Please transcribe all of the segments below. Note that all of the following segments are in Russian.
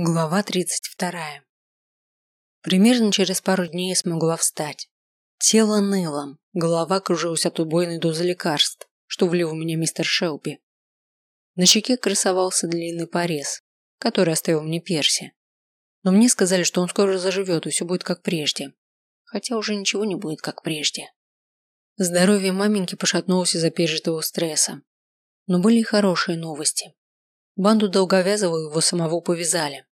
Глава 32. Примерно через пару дней я смогла встать. Тело ныло, голова кружилась от убойной дозы лекарств, что влил в меня мистер Шелби. На щеке красовался длинный порез, который оставил мне Перси. Но мне сказали, что он скоро заживет и все будет как прежде. Хотя уже ничего не будет как прежде. Здоровье маменьки пошатнулось из-за пережитого стресса. Но были и хорошие новости. Банду Долговязова его самого повязали.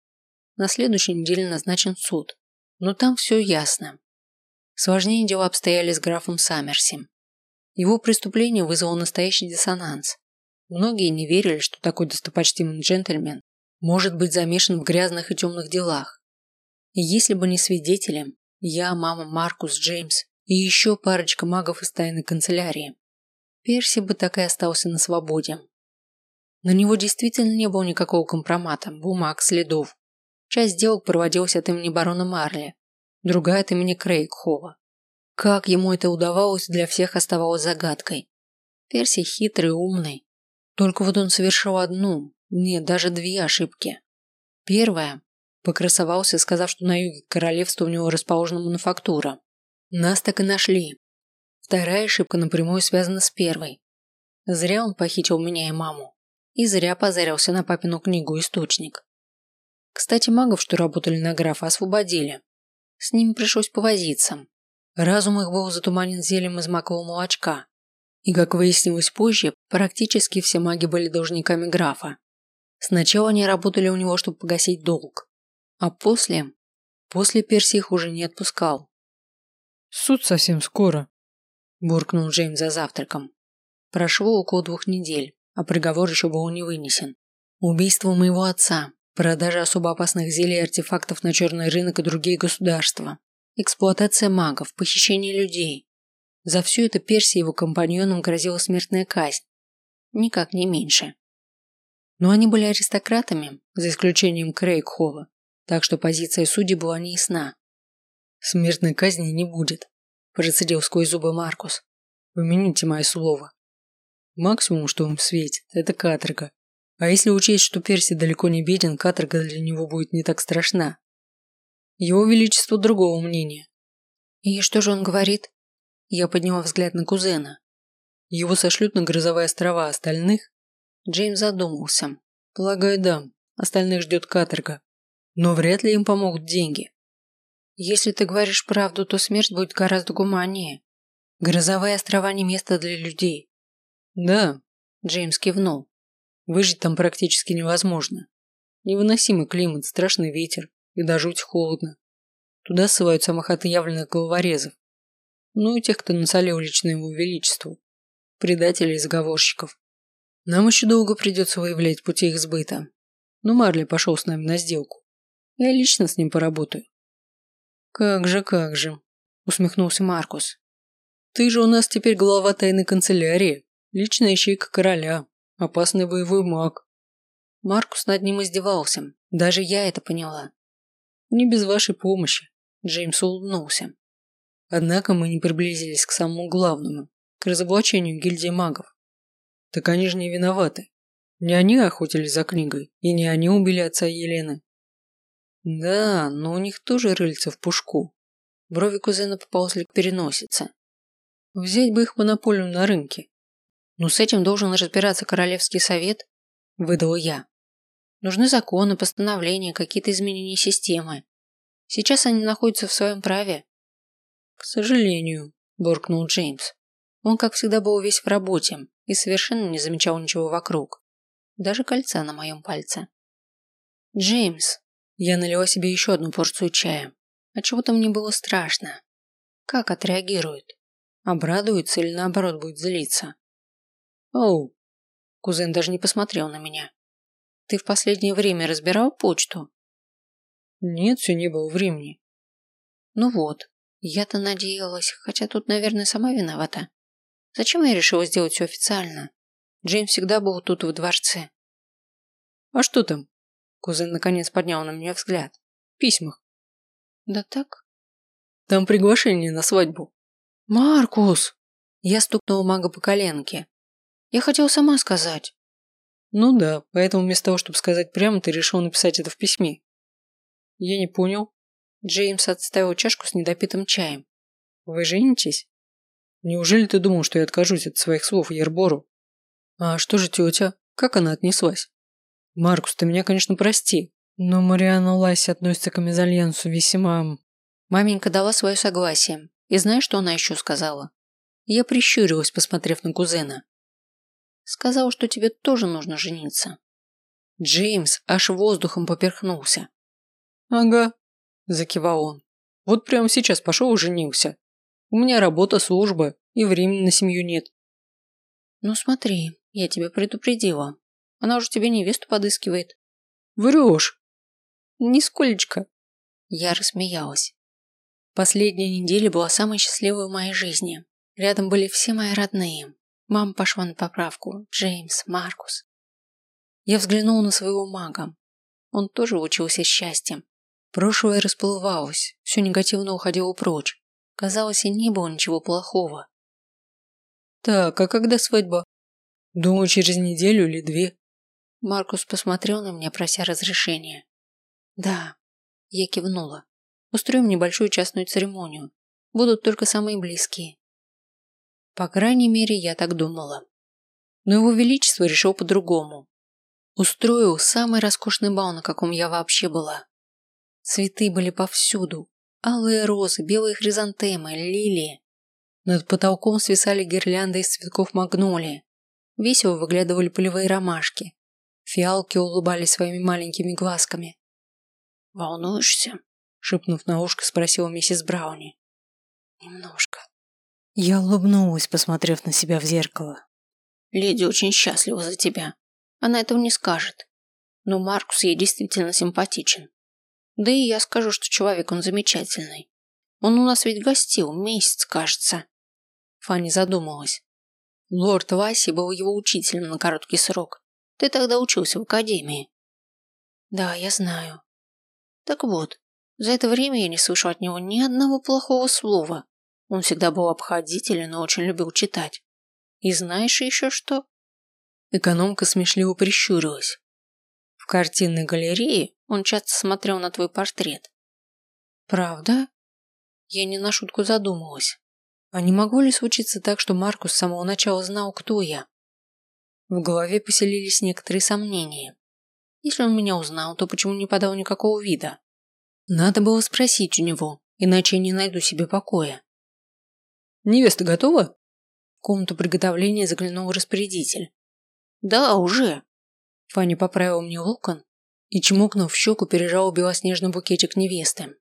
На следующей неделе назначен суд. Но там все ясно. Сложнее дела обстояли с графом Саммерси. Его преступление вызвало настоящий диссонанс. Многие не верили, что такой достопочтимый джентльмен может быть замешан в грязных и темных делах. И если бы не свидетели, я, мама, Маркус, Джеймс и еще парочка магов из тайной канцелярии, Перси бы так и остался на свободе. На него действительно не было никакого компромата, бумаг, следов, Часть сделок проводилась от имени барона Марли, другая от имени Крейгхова. Как ему это удавалось, для всех оставалось загадкой. Перси хитрый, умный. Только вот он совершил одну, нет, даже две ошибки. Первая – покрасовался, сказав, что на юге королевства у него расположена мануфактура. Нас так и нашли. Вторая ошибка напрямую связана с первой. Зря он похитил меня и маму. И зря позарился на папину книгу «Источник». Кстати, магов, что работали на графа, освободили. С ними пришлось повозиться. Разум их был затуманен зельем из макового молочка. И, как выяснилось позже, практически все маги были должниками графа. Сначала они работали у него, чтобы погасить долг. А после... После Перси их уже не отпускал. «Суд совсем скоро», – буркнул Джеймс за завтраком. Прошло около двух недель, а приговор еще был не вынесен. Убийство моего отца, Продажа особо опасных зелий и артефактов на черный рынок и другие государства. Эксплуатация магов, похищение людей. За все это Перси его компаньонам грозила смертная казнь. Никак не меньше. Но они были аристократами, за исключением Крейгхолла, так что позиция судей была неясна. «Смертной казни не будет», – процедил сквозь зубы Маркус. «Помяните мое слово. Максимум, что им светит, это каторга. А если учесть, что Перси далеко не беден, каторга для него будет не так страшна. Его Величество другого мнения. И что же он говорит? Я подняла взгляд на кузена. Его сошлют на грозовые острова, остальных? Джеймс задумался. Полагаю, да. Остальных ждет каторга. Но вряд ли им помогут деньги. Если ты говоришь правду, то смерть будет гораздо гуманнее. Грозовые острова не место для людей. Да. Джеймс кивнул. Выжить там практически невозможно. Невыносимый климат, страшный ветер и до жуть холодно. Туда ссылают самых отъявленных головорезов. Ну и тех, кто насолил лично его величеству. Предателей и заговорщиков. Нам еще долго придется выявлять пути их сбыта. Но Марли пошел с нами на сделку. Я лично с ним поработаю. Как же, как же, усмехнулся Маркус. Ты же у нас теперь глава тайной канцелярии, личная ищейка короля, Опасный боевой маг. Маркус над ним издевался. Даже я это поняла. Не без вашей помощи. Джеймс улыбнулся. Однако мы не приблизились к самому главному, к разоблачению гильдии магов. Так они же не виноваты. Не они охотились за книгой, и не они убили отца Елены. Да, но у них тоже рыльца в пушку. Брови кузена поползли к переносице. Взять бы их монополию на рынке, «Ну, с этим должен разбираться Королевский совет», – выдал я. «Нужны законы, постановления, какие-то изменения системы. Сейчас они находятся в своем праве». «К сожалению», – буркнул Джеймс. Он, как всегда, был весь в работе и совершенно не замечал ничего вокруг. Даже кольца на моем пальце. «Джеймс», я налила себе еще одну порцию чая. А чего-то мне было страшно. Как отреагирует? Обрадуется или наоборот будет злиться? «Оу!» Кузен даже не посмотрел на меня. «Ты в последнее время разбирал почту?» «Нет, все не было времени». «Ну вот, я-то надеялась, хотя тут, наверное, сама виновата. Зачем я решила сделать все официально? Джеймс всегда был тут в дворце». «А что там?» Кузен наконец поднял на меня взгляд. «В письмах». «Да так?» «Там приглашение на свадьбу». «Маркус!» Я стукнула мага по коленке. Я хотел сама сказать. Ну да, поэтому вместо того, чтобы сказать прямо, ты решил написать это в письме. Я не понял. Джеймс отставил чашку с недопитым чаем. Вы женитесь? Неужели ты думал, что я откажусь от своих слов Ербору? А что же тетя? Как она отнеслась? Маркус, ты меня, конечно, прости, но Мариана Лайси относится к мезальянсу весьма... Маменька дала свое согласие. И знаешь, что она еще сказала? Я прищурилась, посмотрев на кузена. Сказала, что тебе тоже нужно жениться. Джеймс аж воздухом поперхнулся. Ага, закивал он. Вот прямо сейчас пошел и женился. У меня работа, служба, и времени на семью нет. Ну смотри, я тебя предупредила. Она уже тебе невесту подыскивает. Врешь. Нисколечко. Я рассмеялась. Последняя неделя была самой счастливой в моей жизни. Рядом были все мои родные. Мама пошла на поправку. Джеймс, Маркус. Я взглянул на своего мага. Он тоже учился счастьем. Прошлое расплывалось, все негативно уходило прочь. Казалось, и не было ничего плохого. Так, а когда свадьба? Думаю, через неделю или две. Маркус посмотрел на меня, прося разрешения. Да, я кивнула. Устроим небольшую частную церемонию. Будут только самые близкие. По крайней мере, я так думала. Но его величество решил по-другому. Устроил самый роскошный бал, на каком я вообще была. Цветы были повсюду. Алые розы, белые хризантемы, лилии. Над потолком свисали гирлянды из цветков магнолии. Весело выглядывали полевые ромашки. Фиалки улыбались своими маленькими глазками. «Волнуешься?» – шепнув на ушко, спросила миссис Брауни. «Немножко», я улыбнулась, посмотрев на себя в зеркало. Леди очень счастлива за тебя. Она этого не скажет. Но Маркус ей действительно симпатичен. Да и я скажу, что человек он замечательный. Он у нас ведь гостил месяц, кажется. Фанни задумалась. Лорд Васи был его учителем на короткий срок. Ты тогда учился в академии. Да, я знаю. Так вот, за это время я не слышал от него ни одного плохого слова. Он всегда был обходителен, но очень любил читать. И знаешь еще что? Экономка смешливо прищурилась. В картинной галерее он часто смотрел на твой портрет. Правда? Я не на шутку задумалась. А не могло ли случиться так, что Маркус с самого начала знал, кто я? В голове поселились некоторые сомнения. Если он меня узнал, то почему не подал никакого вида? Надо было спросить у него, иначе я не найду себе покоя. Невеста готова? В комнату приготовления заглянул распорядитель. Да, уже. Фанни поправил мне локон и, чмокнув в щеку, пережал белоснежный букетик невесты.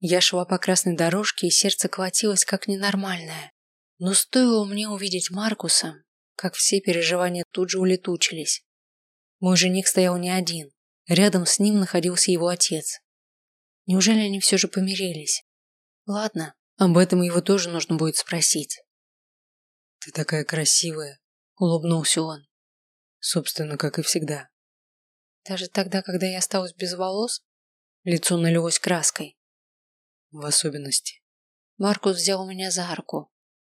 Я шла по красной дорожке, и сердце колотилось как ненормальное. Но стоило мне увидеть Маркуса, как все переживания тут же улетучились. Мой жених стоял не один. Рядом с ним находился его отец. Неужели они все же помирились? Ладно, об этом его тоже нужно будет спросить. Ты такая красивая, улыбнулся он. Собственно, как и всегда. Даже тогда, когда я осталась без волос, лицо налилось краской. В особенности. Маркус взял меня за руку.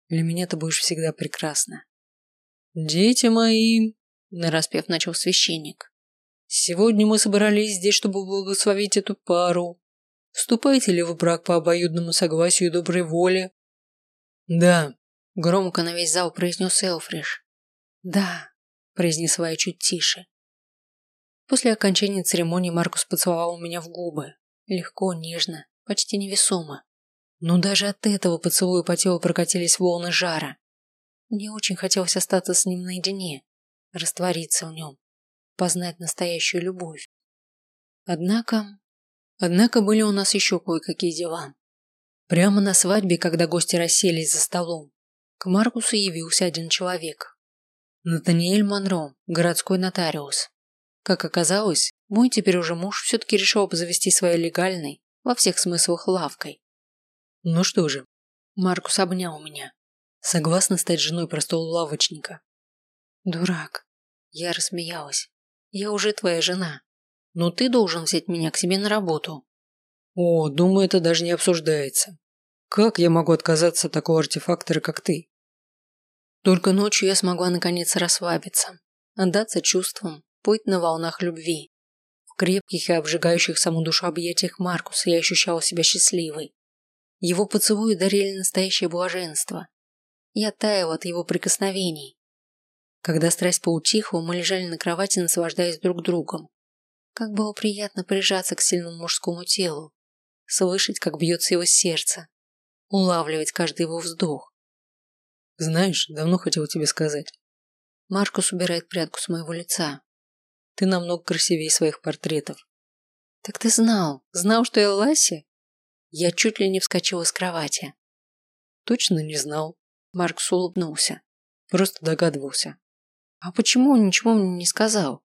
Для меня ты будешь всегда прекрасна. Дети мои, нараспев начал священник. Сегодня мы собрались здесь, чтобы благословить эту пару, Вступаете ли в брак по обоюдному согласию и доброй воле? Да, громко на весь зал произнес Элфриш. Да, произнесла я чуть тише. После окончания церемонии Маркус поцеловал меня в губы. Легко, нежно, почти невесомо. Но даже от этого поцелуя по телу прокатились волны жара. Мне очень хотелось остаться с ним наедине, раствориться в нем, познать настоящую любовь. Однако Однако были у нас еще кое-какие дела. Прямо на свадьбе, когда гости расселись за столом, к Маркусу явился один человек. Натаниэль Монро, городской нотариус. Как оказалось, мой теперь уже муж все-таки решил обзавести своей легальной, во всех смыслах, лавкой. Ну что же, Маркус обнял меня. Согласна стать женой простого лавочника. Дурак. Я рассмеялась. Я уже твоя жена но ты должен взять меня к себе на работу. О, думаю, это даже не обсуждается. Как я могу отказаться от такого артефактора, как ты? Только ночью я смогла наконец расслабиться, отдаться чувствам, плыть на волнах любви. В крепких и обжигающих саму душу объятиях Маркуса я ощущала себя счастливой. Его поцелуи дарили настоящее блаженство. Я таяла от его прикосновений. Когда страсть поутихла, мы лежали на кровати, наслаждаясь друг другом. Как было приятно прижаться к сильному мужскому телу, слышать, как бьется его сердце, улавливать каждый его вздох. Знаешь, давно хотел тебе сказать. Маркус убирает прядку с моего лица. Ты намного красивее своих портретов. Так ты знал, знал, что я Ласси? Я чуть ли не вскочила с кровати. Точно не знал. Маркус улыбнулся. Просто догадывался. А почему он ничего мне не сказал?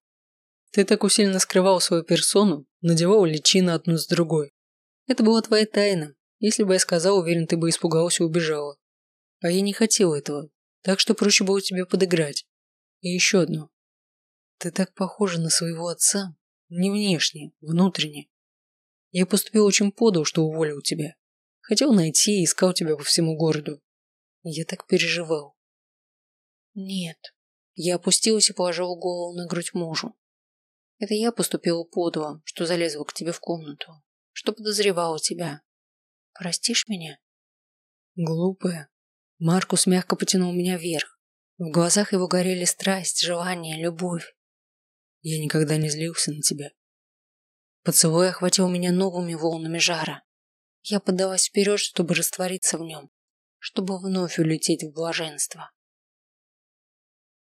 Ты так усиленно скрывал свою персону, надевал личины одну с другой. Это была твоя тайна. Если бы я сказал, уверен, ты бы испугалась и убежала. А я не хотел этого, так что проще было тебе подыграть. И еще одно. Ты так похожа на своего отца. Не внешне, внутренне. Я поступил очень подал, что уволил тебя. Хотел найти и искал тебя по всему городу. Я так переживал. Нет. Я опустилась и положила голову на грудь мужу. Это я поступила подло, что залезла к тебе в комнату, что подозревала тебя. Простишь меня? Глупая. Маркус мягко потянул меня вверх. В глазах его горели страсть, желание, любовь. Я никогда не злился на тебя. Поцелуй охватил меня новыми волнами жара. Я подалась вперед, чтобы раствориться в нем, чтобы вновь улететь в блаженство.